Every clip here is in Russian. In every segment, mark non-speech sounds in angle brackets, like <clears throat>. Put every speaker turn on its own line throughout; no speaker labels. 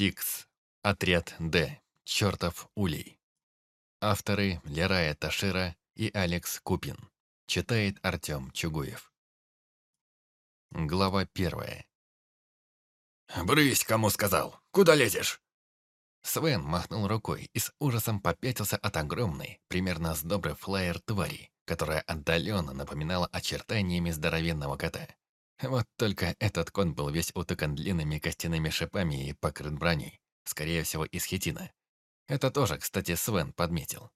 Стикс. Отряд Д. Чертов улей. Авторы Лерая Ташира и Алекс Купин. Читает Артем Чугуев. Глава первая.
«Брысь, кому сказал! Куда лезешь?»
Свен махнул рукой и с ужасом попятился от огромной, примерно с добрый флайер твари, которая отдаленно напоминала очертаниями здоровенного кота. Вот только этот кон был весь утыкан длинными костяными шипами и покрыт броней, скорее всего, из хитина. Это тоже, кстати, Свен подметил.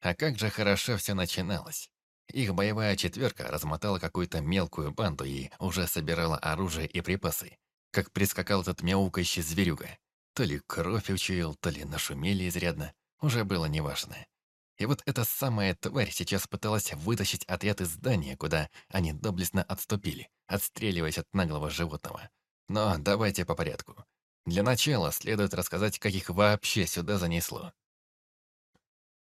А как же хорошо все начиналось. Их боевая четверка размотала какую-то мелкую банду и уже собирала оружие и припасы, как прискакал этот мяукающий зверюга. То ли кровь учуял, то ли нашумели изрядно, уже было неважно. И вот эта самая тварь сейчас пыталась вытащить отряд из здания, куда они доблестно отступили, отстреливаясь от наглого животного. Но давайте по порядку. Для начала следует рассказать, как их вообще сюда занесло.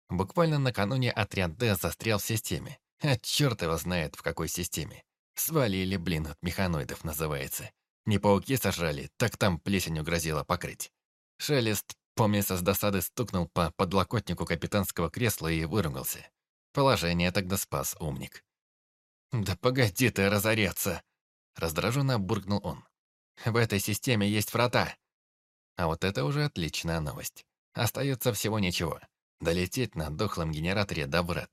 Буквально накануне отряд Д застрял в системе. А черт его знает, в какой системе. Свалили, блин, от механоидов называется. Не пауки сожрали, так там плесенью грозило покрыть. Шелест Помнится, с досады стукнул по подлокотнику капитанского кресла и выругался. Положение тогда спас умник. «Да погоди ты разореться!» Раздраженно буркнул он. «В этой системе есть врата!» А вот это уже отличная новость. Остается всего ничего. Долететь на дохлом генераторе до врат.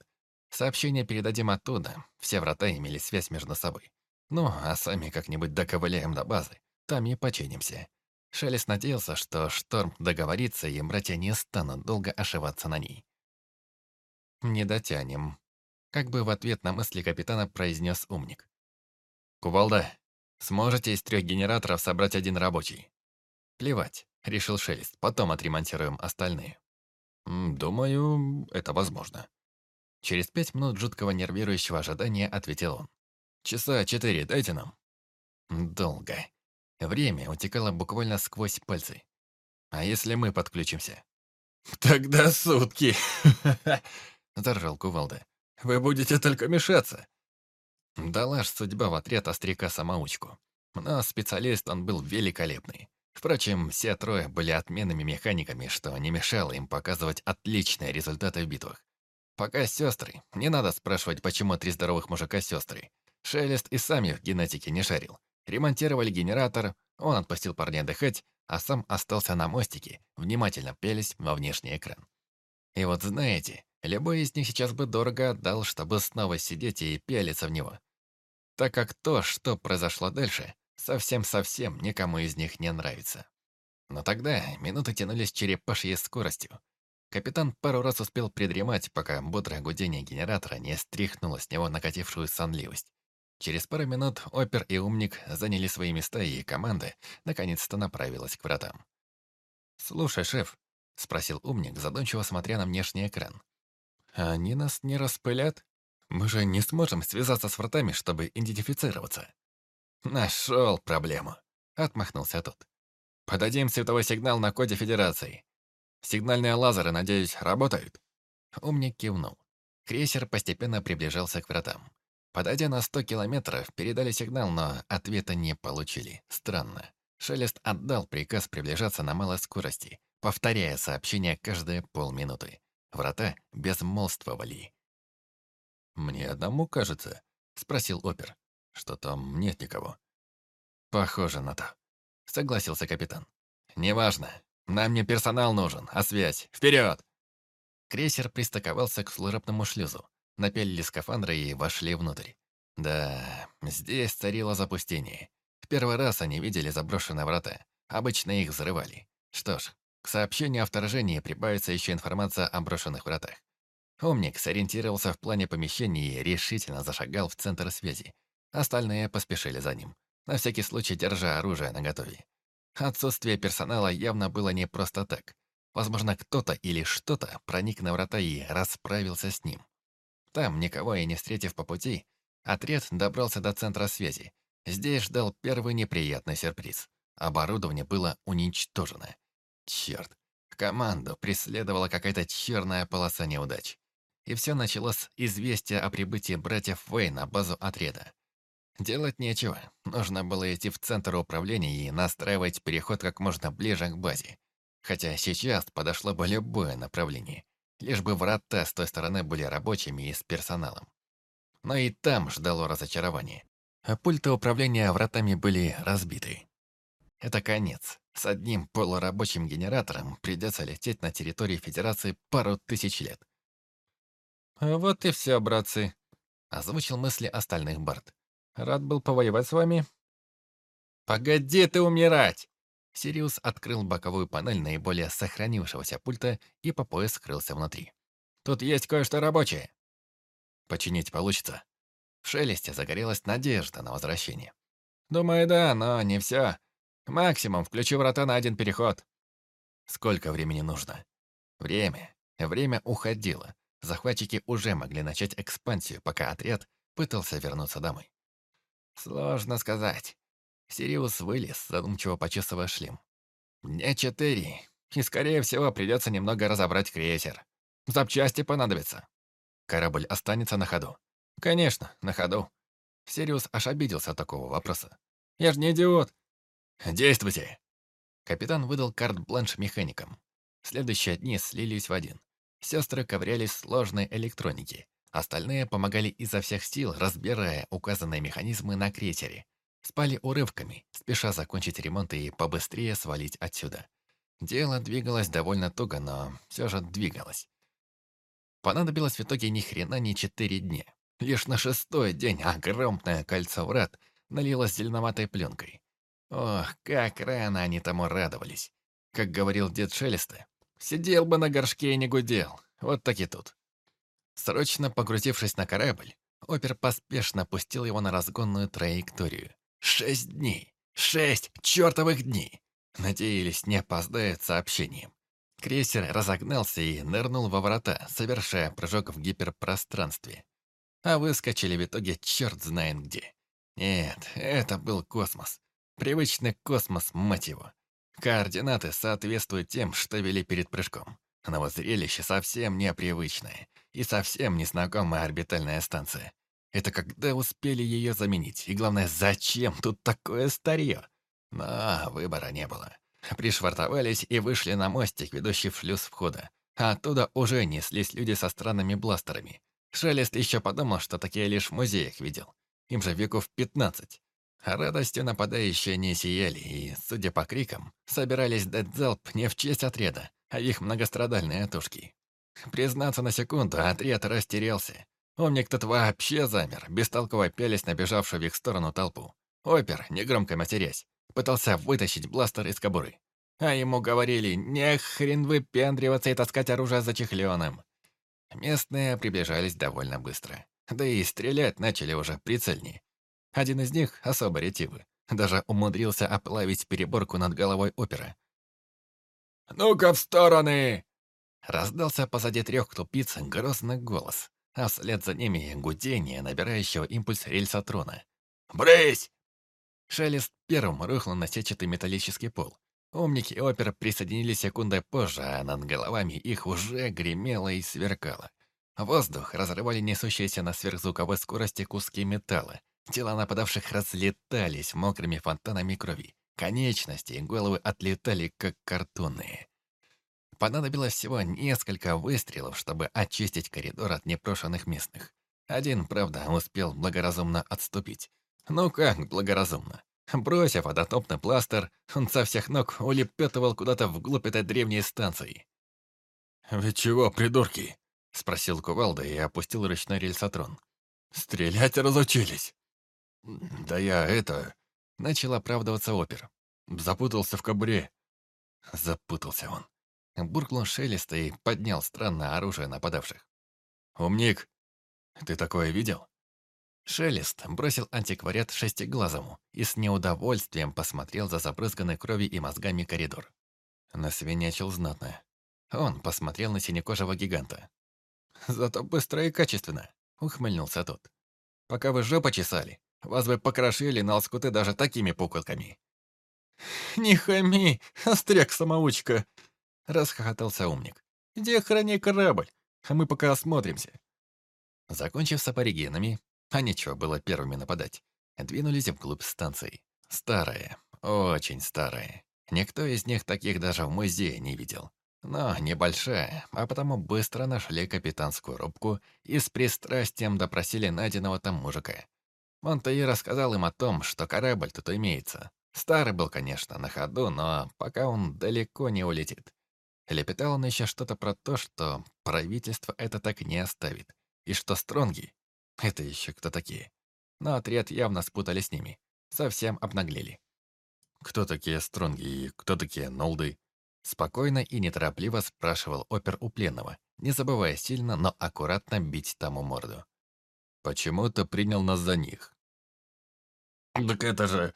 Сообщение передадим оттуда. Все врата имели связь между собой. Ну, а сами как-нибудь доковыляем до базы. Там и починимся. Шелест надеялся, что Шторм договорится, и братья не станут долго ошиваться на ней. «Не дотянем», — как бы в ответ на мысли капитана произнес умник. «Кувалда, сможете из трех генераторов собрать один рабочий?» «Плевать», — решил Шелест, потом отремонтируем остальные.
«Думаю, это возможно».
Через пять минут жуткого нервирующего ожидания ответил он. «Часа четыре дайте нам». «Долго», Время утекало буквально сквозь пальцы. А если мы подключимся? <laughs>
«Тогда сутки!» <laughs>
— заржал кувалда.
«Вы будете только мешаться!»
Дала ж судьба в отряд остряка-самоучку. Но специалист он был великолепный. Впрочем, все трое были отменными механиками, что не мешало им показывать отличные результаты в битвах. Пока сестры, не надо спрашивать, почему три здоровых мужика сестры. Шелест и сам их в генетике не шарил. Ремонтировали генератор, он отпустил парня отдыхать, а сам остался на мостике, внимательно пелись во внешний экран. И вот знаете, любой из них сейчас бы дорого отдал, чтобы снова сидеть и пелиться в него. Так как то, что произошло дальше, совсем-совсем никому из них не нравится. Но тогда минуты тянулись черепашьей скоростью. Капитан пару раз успел придремать, пока бодрое гудение генератора не стряхнуло с него накатившую сонливость. Через пару минут Опер и Умник заняли свои места, и команда наконец-то направилась к вратам. «Слушай, шеф», — спросил Умник, задумчиво смотря на внешний экран. «Они нас не распылят? Мы же не сможем связаться с вратами, чтобы идентифицироваться». «Нашел проблему», — отмахнулся тот. «Подадим световой сигнал на коде Федерации. Сигнальные лазеры, надеюсь, работают?» Умник кивнул. Крейсер постепенно приближался к вратам. Подойдя на 100 километров, передали сигнал, но ответа не получили. Странно. Шелест отдал приказ приближаться на малой скорости, повторяя сообщение каждые полминуты. Врата безмолвствовали.
«Мне одному кажется?» — спросил опер. «Что там нет никого?»
«Похоже на то», — согласился капитан. «Неважно. Нам не персонал нужен, а связь. Вперед!» Крейсер пристыковался к служебному шлюзу, напялили скафандры и вошли внутрь. Да, здесь царило запустение. В первый раз они видели заброшенные врата. Обычно их взрывали. Что ж, к сообщению о вторжении прибавится еще информация о брошенных вратах. Умник сориентировался в плане помещений и решительно зашагал в центр связи. Остальные поспешили за ним, на всякий случай держа оружие наготове. Отсутствие персонала явно было не просто так. Возможно, кто-то или что-то проник на врата и расправился с ним. Там, никого и не встретив по пути, отряд добрался до центра связи. Здесь ждал первый неприятный сюрприз. Оборудование было уничтожено. Черт, команду преследовала какая-то черная полоса неудач. И все началось с известия о прибытии братьев Вэй на базу отряда. Делать нечего. Нужно было идти в центр управления и настраивать переход как можно ближе к базе. Хотя сейчас подошло бы любое направление, лишь бы врата с той стороны были рабочими и с персоналом. Но и там ждало разочарование. А пульты управления вратами были разбиты. Это конец. С одним полурабочим генератором придется лететь на территории Федерации пару тысяч лет. «Вот и все, братцы», — озвучил мысли остальных Барт. «Рад был повоевать с вами». «Погоди ты умирать!» Сириус открыл боковую панель наиболее сохранившегося пульта и по пояс скрылся внутри. «Тут есть кое-что рабочее». «Починить получится?» В шелесте загорелась надежда на возвращение. «Думаю, да, но не все. Максимум включу врата на один переход». «Сколько времени нужно?» «Время. Время уходило. Захватчики уже могли начать экспансию, пока отряд пытался вернуться домой. Сложно сказать. Сириус вылез, задумчиво почесывая шлем. «Мне четыре, и, скорее всего, придется немного разобрать крейсер. Запчасти понадобятся. Корабль останется на ходу». «Конечно, на ходу». Сириус аж обиделся от такого вопроса. «Я же не идиот». «Действуйте!» Капитан выдал карт-бланш механикам. Следующие дни слились в один. Сестры ковырялись сложной электронике. Остальные помогали изо всех сил, разбирая указанные механизмы на крейсере. Спали урывками, спеша закончить ремонт и побыстрее свалить отсюда. Дело двигалось довольно туго, но все же двигалось. Понадобилось в итоге ни хрена не четыре дня. Лишь на шестой день огромное кольцо врат налилось зеленоватой пленкой. Ох, как рано они тому радовались. Как говорил дед Шелеста, Сидел бы на горшке и не гудел. Вот так и тут. Срочно погрузившись на корабль, Опер поспешно пустил его на разгонную траекторию. Шесть дней! Шесть чертовых дней! Надеялись, не опоздает сообщением. Крейсер разогнался и нырнул во врата, совершая прыжок в гиперпространстве. А выскочили в итоге черт знает где. Нет, это был космос. Привычный космос, мать его. Координаты соответствуют тем, что вели перед прыжком. Но вот зрелище совсем непривычное и совсем незнакомая орбитальная станция. Это когда успели ее заменить? И главное, зачем тут такое старье? Но выбора не было. Пришвартовались и вышли на мостик, ведущий в шлюз входа. А оттуда уже неслись люди со странными бластерами. Шелест еще подумал, что такие лишь в музеях видел. Им же веков пятнадцать. Радостью нападающие не сияли и, судя по крикам, собирались дать залп не в честь отряда, а их многострадальные тушки. Признаться на секунду, отряд растерялся. Умник тут вообще замер, бестолково пялись на бежавшую в их сторону толпу. Опер, негромко матерясь, пытался вытащить бластер из кобуры. А ему говорили, не хрен выпендриваться и таскать оружие за чехленым. Местные приближались довольно быстро. Да и стрелять начали уже прицельнее. Один из них, особо ретивый, даже умудрился оплавить переборку над головой опера. «Ну-ка в стороны!» Раздался позади трех тупиц грозный голос, а вслед за ними гудение, набирающего импульс рельсотрона. «Брысь!» Шелест первым рухнул на сетчатый металлический пол. Умники и опер присоединились секундой позже, а над головами их уже гремело и сверкало. Воздух разрывали несущиеся на сверхзвуковой скорости куски металла, Тела нападавших разлетались мокрыми фонтанами крови. Конечности и головы отлетали, как картонные. Понадобилось всего несколько выстрелов, чтобы очистить коридор от непрошенных местных. Один, правда, успел благоразумно отступить. Ну как благоразумно? Бросив водотопный пластер, он со всех ног улепетывал куда-то вглубь этой древней станции.
«Вы чего, придурки?»
— спросил Кувалда и опустил ручной рельсотрон.
«Стрелять разучились?»
«Да я это...» — начал оправдываться опер.
«Запутался в кобуре».
Запутался он. Буркнул шелеста и поднял странное оружие нападавших.
«Умник, ты такое видел?»
Шелест бросил антиквариат шестиглазому и с неудовольствием посмотрел за забрызганной кровью и мозгами коридор. Насвинячил знатно. Он посмотрел на синекожего гиганта. «Зато быстро и качественно», — ухмыльнулся тот. «Пока вы жопу чесали, вас бы покрошили на лоскуты даже такими пуколками». «Не хами, остряк-самоучка!» — расхохотался умник. «Иди охраняй корабль, а мы пока осмотримся». Закончив с аборигенами, а нечего было первыми нападать, двинулись вглубь станции. Старые, очень старые. Никто из них таких даже в музее не видел. Но небольшая, а потому быстро нашли капитанскую рубку и с пристрастием допросили найденного там мужика. Он-то и рассказал им о том, что корабль тут имеется. Старый был, конечно, на ходу, но пока он далеко не улетит. Лепетал он еще что-то про то, что правительство это так не оставит, и что Стронги — это еще кто такие. Но отряд явно спутали с ними, совсем обнаглели.
«Кто такие Стронги и кто такие Нолды?»
Спокойно и неторопливо спрашивал опер у пленного, не забывая сильно, но аккуратно бить тому морду.
«Почему ты принял нас за них?»
«Так это же...»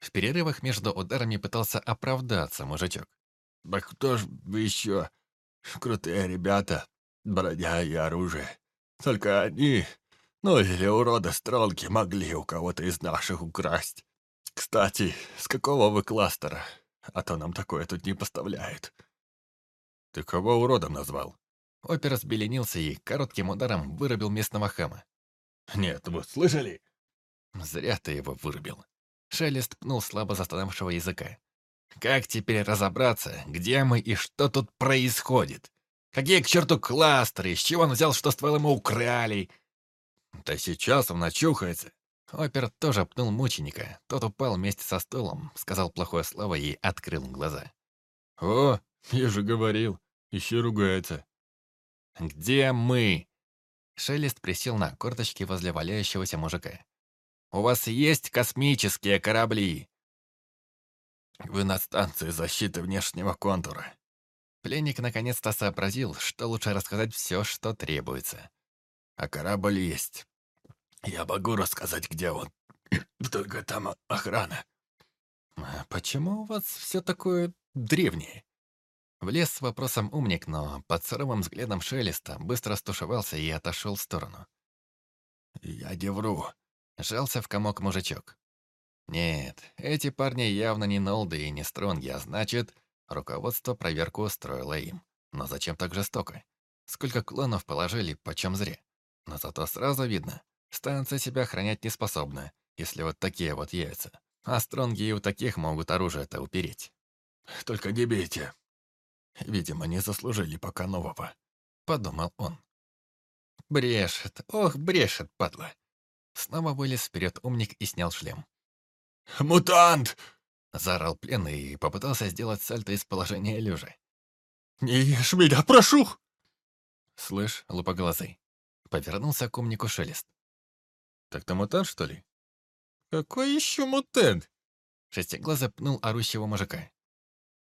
В перерывах между ударами пытался оправдаться мужичок.
«Да кто ж еще? Крутые ребята, броня и оружие. Только они, ну или уроды стрелки, могли у кого-то из наших украсть. Кстати, с какого вы кластера? а то нам такое тут не поставляют».
«Ты кого уродом назвал?»
Опер взбеленился и коротким ударом вырубил местного хама.
«Нет, вы слышали?»
«Зря ты его вырубил». Шелест пнул слабо застонавшего языка. «Как теперь разобраться, где мы и что тут происходит? Какие к черту кластеры? С чего он взял, что стволы мы украли?»
«Да сейчас он начухается.
Опер тоже пнул мученика. Тот упал вместе со столом, сказал плохое слово и открыл глаза.
«О, я же говорил, еще ругается».
«Где мы?» Шелест присел на корточки возле валяющегося мужика. «У вас есть космические корабли?»
«Вы на станции защиты внешнего контура».
Пленник наконец-то сообразил, что лучше рассказать все, что требуется.
«А корабль есть. Я могу рассказать, где он. <clears throat> Только там охрана.
А почему у вас все такое древнее? Влез с вопросом умник, но под суровым взглядом Шелеста быстро стушевался и отошел в сторону.
«Я не вру», —
жался в комок мужичок. «Нет, эти парни явно не Нолды и не Стронги, а значит, руководство проверку устроило им. Но зачем так жестоко? Сколько клонов положили, почем зря. Но зато сразу видно, Станция себя охранять не способна, если вот такие вот яйца. А стронги и у таких могут оружие-то упереть.
«Только не бейте. Видимо, не заслужили пока нового», — подумал он.
«Брешет, ох, брешет, падла!» Снова вылез вперед умник и снял шлем.
«Мутант!»
— заорал пленный и попытался сделать сальто из положения лежа.
«Не ешь меня, прошу!»
«Слышь, лупоглазый!» — повернулся к умнику Шелест.
«Так ты мутант, что ли?»
«Какой еще мутант?»
Шестиглазый пнул орущего мужика.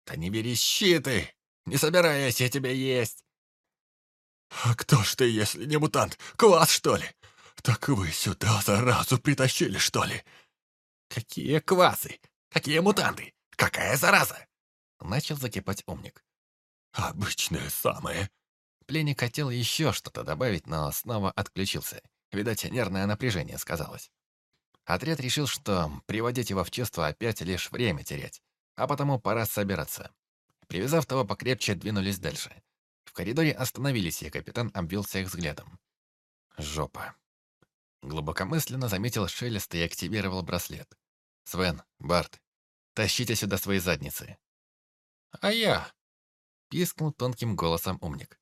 «Да не бери щиты! Не собираюсь я тебя есть!» «А кто ж ты, если не мутант? Класс, что ли? Так вы сюда заразу притащили, что ли?» «Какие квасы? Какие мутанты? Какая зараза?»
Начал закипать умник.
«Обычное самое».
Пленник хотел еще что-то добавить, но снова отключился. Видать, нервное напряжение сказалось. Отряд решил, что приводить его в чувство опять лишь время терять, а потому пора собираться. Привязав того покрепче, двинулись дальше. В коридоре остановились, и капитан обвился их взглядом. Жопа. Глубокомысленно заметил шелест и активировал браслет. «Свен, Барт, тащите сюда свои задницы».
«А я?»
— пискнул тонким голосом умник.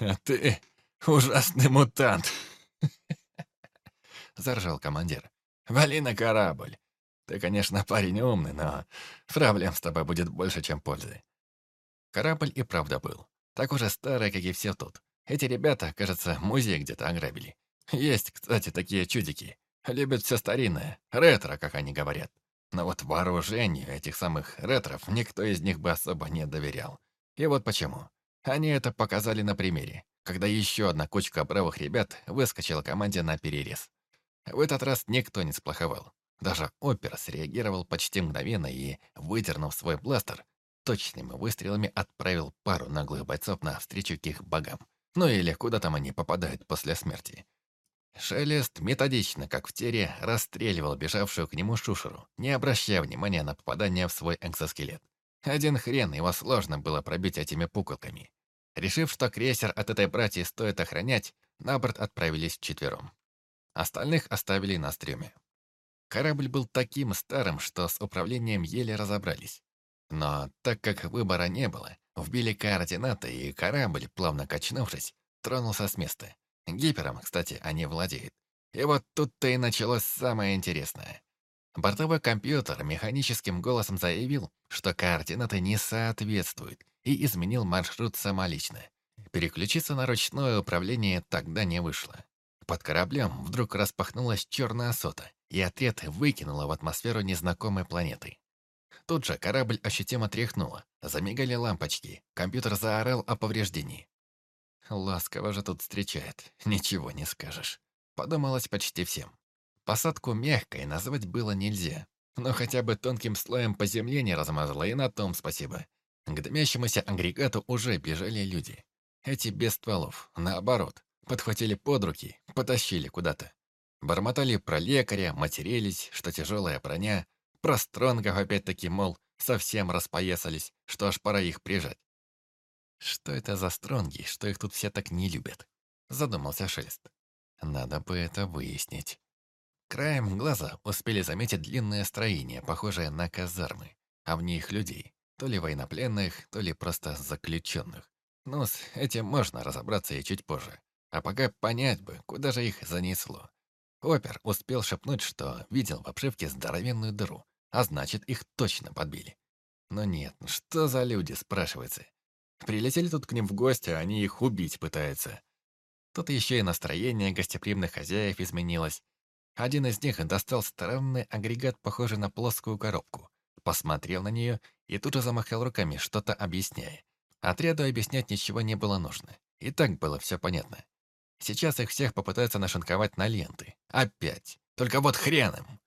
«А ты ужасный мутант!» <laughs>
заржал командир. «Вали на корабль. Ты, конечно, парень умный, но проблем с тобой будет больше, чем пользы». Корабль и правда был. Так уже старый, как и все тут. Эти ребята, кажется, музей где-то ограбили. Есть, кстати, такие чудики. Любят все старинное, ретро, как они говорят. Но вот вооружению этих самых ретров никто из них бы особо не доверял. И вот почему. Они это показали на примере, когда еще одна кучка бравых ребят выскочила команде на перерез. В этот раз никто не сплоховал. Даже опер среагировал почти мгновенно и, выдернув свой бластер, точными выстрелами отправил пару наглых бойцов навстречу к их богам. Ну или куда там они попадают после смерти. Шелест методично, как в тере, расстреливал бежавшую к нему шушеру, не обращая внимания на попадание в свой экзоскелет. Один хрен его сложно было пробить этими пуколками. Решив, что крейсер от этой братьи стоит охранять, на борт отправились вчетвером. Остальных оставили на стреме. Корабль был таким старым, что с управлением еле разобрались. Но так как выбора не было, вбили координаты, и корабль, плавно качнувшись, тронулся с места. Гипером, кстати, они владеют. И вот тут-то и началось самое интересное. Бортовой компьютер механическим голосом заявил, что координаты не соответствуют, и изменил маршрут самолично. Переключиться на ручное управление тогда не вышло. Под кораблем вдруг распахнулась черная сота, и отряд выкинуло в атмосферу незнакомой планеты. Тут же корабль ощутимо тряхнуло, замигали лампочки, компьютер заорал о повреждении. Ласково же тут встречает, ничего не скажешь. Подумалось почти всем. Посадку мягкой назвать было нельзя, но хотя бы тонким слоем по земле не размазало, и на том спасибо. К дымящемуся агрегату уже бежали люди. Эти без стволов, наоборот, подхватили под руки, потащили куда-то. Бормотали про лекаря, матерились, что тяжелая броня, про стронгов опять-таки, мол, совсем распоясались, что аж пора их прижать. Что это за стронги, что их тут все так не любят? Задумался Шелест. Надо бы это выяснить. Краем глаза успели заметить длинное строение, похожее на казармы, а в них людей, то ли военнопленных, то ли просто заключенных. Ну, с этим можно разобраться и чуть позже. А пока понять бы, куда же их занесло. Опер успел шепнуть, что видел в обшивке здоровенную дыру, а значит, их точно подбили. Но нет, ну что за люди, спрашивается. Прилетели тут к ним в гости, а они их убить пытаются. Тут еще и настроение гостеприимных хозяев изменилось. Один из них достал странный агрегат, похожий на плоскую коробку. Посмотрел на нее и тут же замахал руками, что-то объясняя. Отряду объяснять ничего не было нужно. И так было все понятно. Сейчас их всех попытаются нашинковать на ленты. Опять. Только вот хрен им.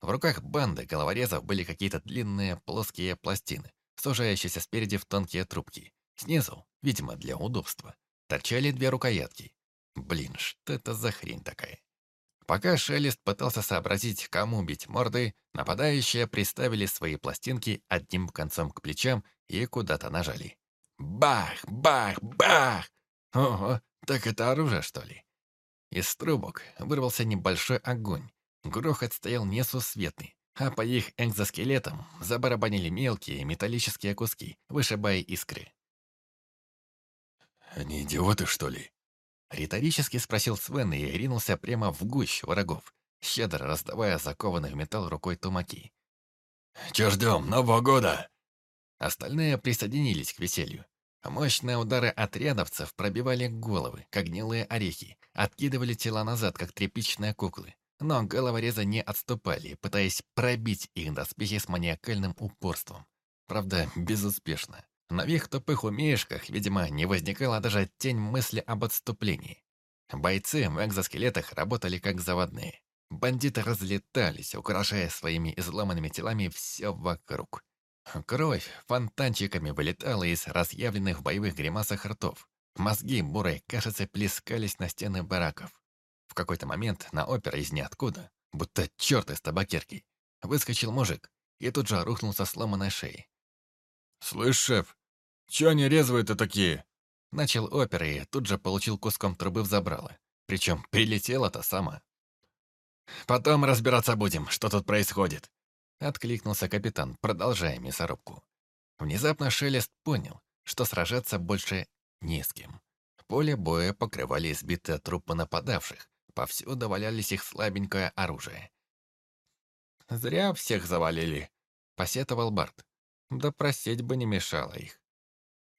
В руках банды головорезов были какие-то длинные плоские пластины, сужающиеся спереди в тонкие трубки. Снизу, видимо, для удобства, торчали две рукоятки. Блин, что это за хрень такая? Пока Шелест пытался сообразить, кому бить морды, нападающие приставили свои пластинки одним концом к плечам и куда-то нажали. Бах, бах, бах! Ого, так это оружие, что ли? Из трубок вырвался небольшой огонь. Грохот стоял несусветный, а по их экзоскелетам забарабанили мелкие металлические куски, вышибая искры.
«Они идиоты, что ли?»
Риторически спросил Свен и ринулся прямо в гущу врагов, щедро раздавая закованных в металл рукой тумаки.
«Чё ждём? Нового года?»
Остальные присоединились к веселью. Мощные удары отрядовцев пробивали головы, как гнилые орехи, откидывали тела назад, как тряпичные куклы. Но головорезы не отступали, пытаясь пробить их доспехи с маниакальным упорством. Правда, безуспешно. На их тупых умеешках, видимо, не возникала даже тень мысли об отступлении. Бойцы в экзоскелетах работали как заводные. Бандиты разлетались, украшая своими изломанными телами все вокруг. Кровь фонтанчиками вылетала из разъявленных в боевых гримасах ртов. Мозги бурой кажется, плескались на стены бараков. В какой-то момент на опера из ниоткуда, будто черт из табакерки, выскочил мужик и тут же рухнул со сломанной шеей.
«Слышь, шеф, чё они резвые-то такие?»
Начал опер и тут же получил куском трубы в забрало. Причем прилетела-то сама. «Потом разбираться будем, что тут происходит», — откликнулся капитан, продолжая мясорубку. Внезапно Шелест понял, что сражаться больше не с кем. Поле боя покрывали избитые трупы нападавших, повсюду валялись их слабенькое оружие. «Зря всех завалили», — посетовал Барт. Да просить бы не мешало их.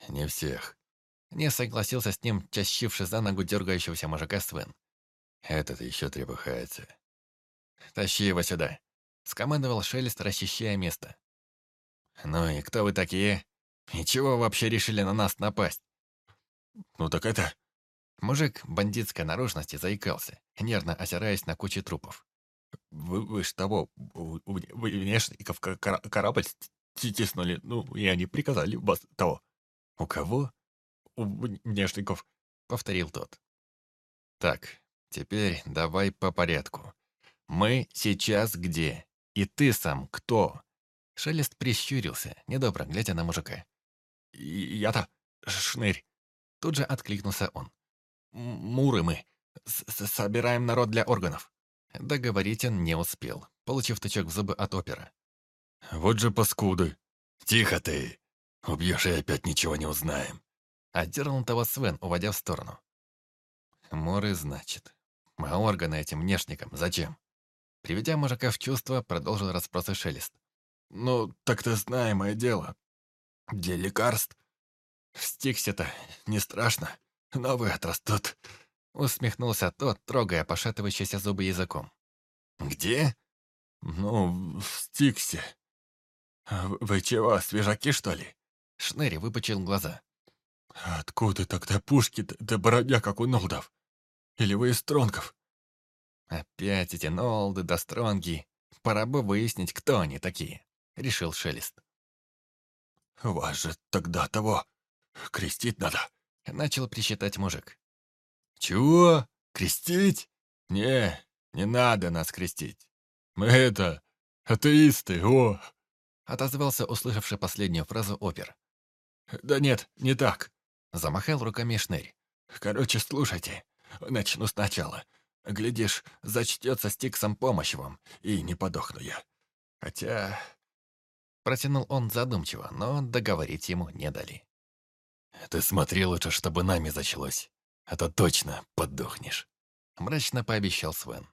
«Не всех», —
не согласился с ним, тащивший за ногу дергающегося мужика Свен.
«Этот еще трепыхается».
«Тащи его сюда», — скомандовал Шелест, расчищая место. «Ну и кто вы такие? И чего вообще решили на нас напасть?»
«Ну так это...»
Мужик бандитской наружности заикался, нервно озираясь на куче трупов.
«Вы, вы ж того, вы внешников корабль тиснули, ну, и они приказали вас того».
«У кого?»
«У внешников», —
повторил тот. «Так, теперь давай по порядку. Мы сейчас где? И ты сам кто?» Шелест прищурился, недобро глядя на мужика.
«Я-то шнырь», —
тут же откликнулся он.
«Муры мы. Собираем народ для органов».
Договорить он не успел, получив тычок в зубы от опера.
«Вот же паскуды!» «Тихо ты! Убьешь и опять ничего не узнаем!»
Отдернул того Свен, уводя в сторону. Моры, значит. А органы этим внешникам зачем? Приведя мужика в чувство, продолжил расспросы Шелест.
«Ну, так-то знаемое дело. Где лекарств? В Стиксе-то не страшно. Новые отрастут».
Усмехнулся тот, трогая пошатывающиеся зубы языком.
«Где?» «Ну, в Стиксе. Вы чего, свежаки, что ли?»
Шнери выпучил глаза.
«Откуда тогда пушки да бородя, как у Нолдов? Или вы из Стронгов?»
«Опять эти Нолды да Стронги. Пора бы выяснить, кто они такие», — решил Шелест.
«Вас же тогда того крестить надо», —
начал причитать мужик.
«Чего? Крестить? Не, не надо нас крестить. Мы это, атеисты, о!»
Отозвался услышавший последнюю фразу опер.
«Да нет, не так», —
замахал руками Шнырь.
«Короче, слушайте, начну сначала. Глядишь, зачтется Стиксом помощь вам, и не подохну я. Хотя...»
Протянул он задумчиво, но договорить ему не дали.
«Ты смотри лучше, чтобы нами зачалось, а то точно подохнешь», —
мрачно пообещал Свен.